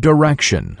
Direction.